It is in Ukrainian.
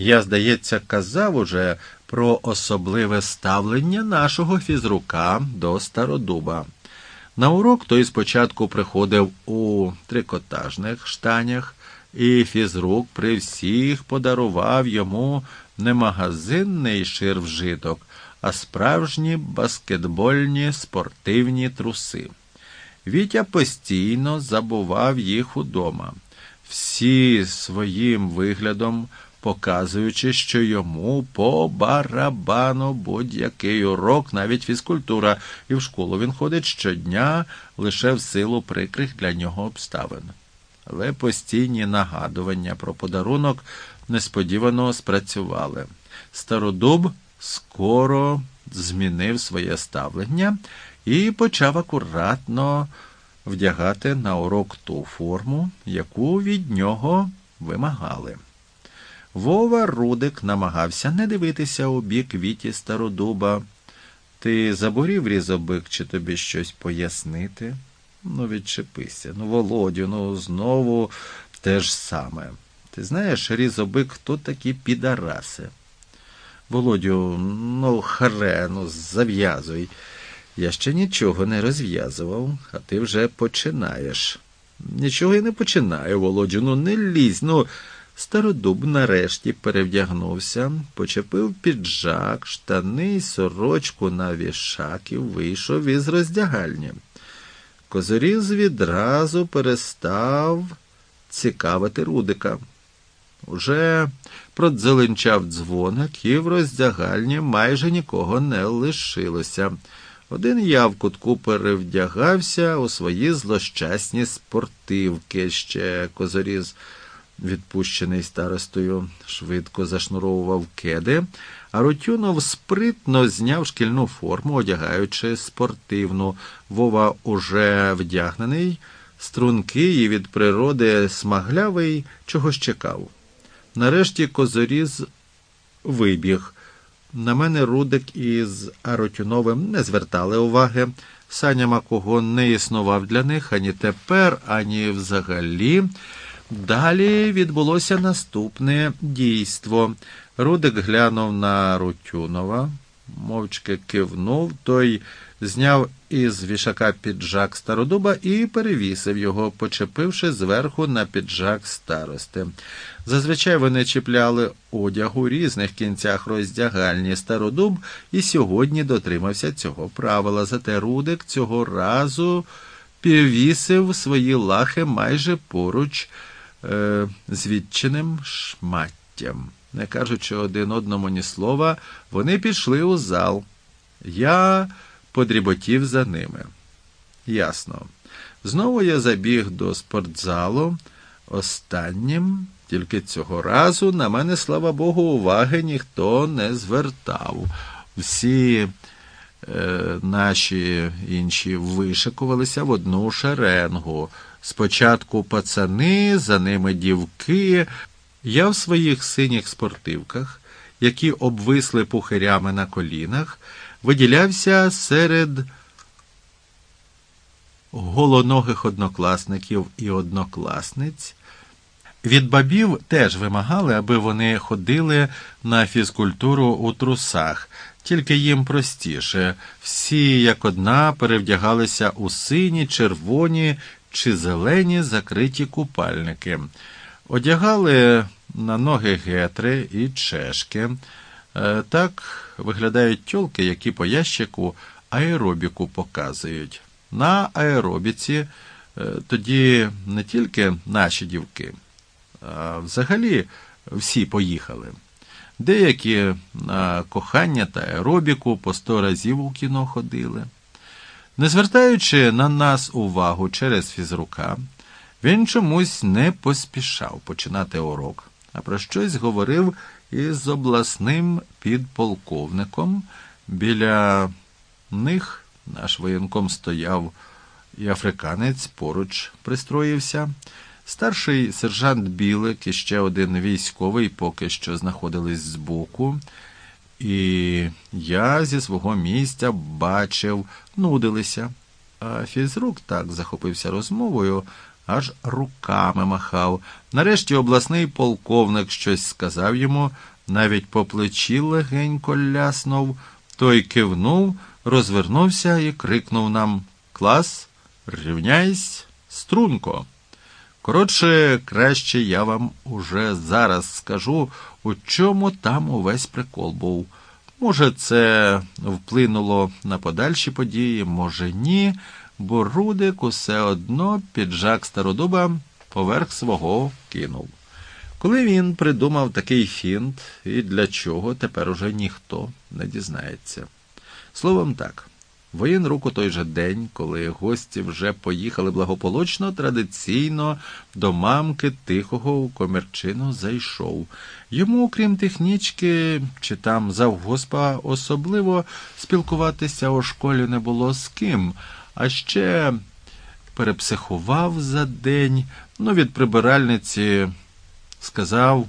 Я, здається, казав уже про особливе ставлення нашого фізрука до стародуба. На урок той спочатку приходив у трикотажних штанях, і фізрук при всіх подарував йому не магазинний ширвжиток, а справжні баскетбольні спортивні труси. Вітя постійно забував їх удома, всі своїм виглядом показуючи, що йому по барабану будь-який урок, навіть фізкультура, і в школу він ходить щодня лише в силу прикрих для нього обставин. Але постійні нагадування про подарунок несподівано спрацювали. Стародуб скоро змінив своє ставлення і почав акуратно вдягати на урок ту форму, яку від нього вимагали. Вова Рудик намагався не дивитися у бік віті стародуба. Ти заборів різобик, чи тобі щось пояснити? Ну, відчепися. Ну, Володю, ну знову те ж саме. Ти знаєш, різобик, хто такі підараси? Володю, ну, харе, ну, зав'язуй. Я ще нічого не розв'язував, а ти вже починаєш. Нічого я не починаю, Володю, ну не лізь, ну. Стародуб нарешті перевдягнувся, почепив піджак, штани й сорочку на вішак і вийшов із роздягальні. Козоріз відразу перестав цікавити Рудика. Уже продзеленчав дзвоник, і в роздягальні майже нікого не лишилося. Один я в кутку перевдягався у свої злощасні спортивки, ще козоріз відпущений старостою, швидко зашнуровував кеди, а Рутюнов спритно зняв шкільну форму, одягаючи спортивну. Вова уже вдягнений, стрункий і від природи смаглявий, чогось чекав. Нарешті козоріз вибіг. На мене Рудик із Аротюновим не звертали уваги. Саня Макого не існував для них ані тепер, ані взагалі. Далі відбулося наступне дійство. Рудик глянув на Рутюнова, мовчки кивнув, той зняв із вішака піджак стародуба і перевісив його, почепивши зверху на піджак старости. Зазвичай вони чіпляли одяг у різних кінцях роздягальні стародуб і сьогодні дотримався цього правила. Зате Рудик цього разу повісив свої лахи майже поруч е, з відчиним шматтям. Не кажучи один одному ні слова, вони пішли у зал. Я подріботів за ними. Ясно. Знову я забіг до спортзалу. Останнім, тільки цього разу, на мене, слава Богу, уваги ніхто не звертав. Всі наші інші вишикувалися в одну шеренгу. Спочатку пацани, за ними дівки. Я в своїх синіх спортивках, які обвисли пухирями на колінах, виділявся серед голоногих однокласників і однокласниць. Від бабів теж вимагали, аби вони ходили на фізкультуру у трусах, тільки їм простіше. Всі, як одна, перевдягалися у сині, червоні чи зелені закриті купальники. Одягали на ноги гетри і чешки. Е, так виглядають тьолки, які по ящику аеробіку показують. На аеробіці е, тоді не тільки наші дівки, а взагалі всі поїхали. Деякі на кохання та аеробіку по сто разів у кіно ходили. Не звертаючи на нас увагу через фізрука, він чомусь не поспішав починати урок, а про щось говорив із обласним підполковником. Біля них наш воєнком стояв і африканець поруч пристроївся. Старший сержант Білик і ще один військовий поки що знаходились збоку. І я зі свого місця бачив, нудилися. А фізрук так захопився розмовою, аж руками махав. Нарешті обласний полковник щось сказав йому, навіть по плечі легенько ляснув, той кивнув, розвернувся і крикнув нам Клас, рівняйсь, струнко. Коротше, краще я вам уже зараз скажу, у чому там увесь прикол був. Може, це вплинуло на подальші події, може ні, бо Рудик усе одно піджак стародуба поверх свого кинув. Коли він придумав такий фінт і для чого, тепер уже ніхто не дізнається. Словом так. Воєн рук у той же день, коли гості вже поїхали благополучно, традиційно до мамки тихого у комірчину зайшов. Йому, крім технічки чи там завгоспа, особливо спілкуватися у школі не було з ким, а ще перепсихував за день, ну від прибиральниці сказав